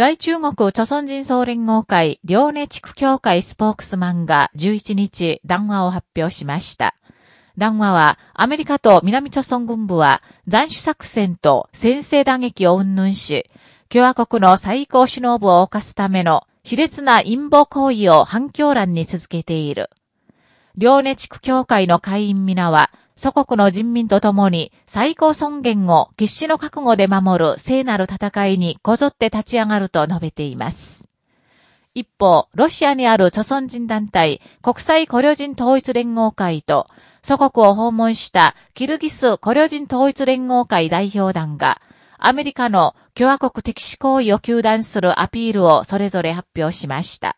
在中国朝鮮人総連合会両根地区協会スポークスマンが11日談話を発表しました。談話は、アメリカと南朝鮮軍部は斬首作戦と先制打撃を云々し、共和国の最高首脳部を犯すための卑劣な陰謀行為を反響欄に続けている。両根地区協会の会員皆は、祖国の人民と共に最高尊厳を決死の覚悟で守る聖なる戦いにこぞって立ち上がると述べています。一方、ロシアにある著存人団体国際古領人統一連合会と祖国を訪問したキルギス古領人統一連合会代表団がアメリカの共和国敵視行為を求断するアピールをそれぞれ発表しました。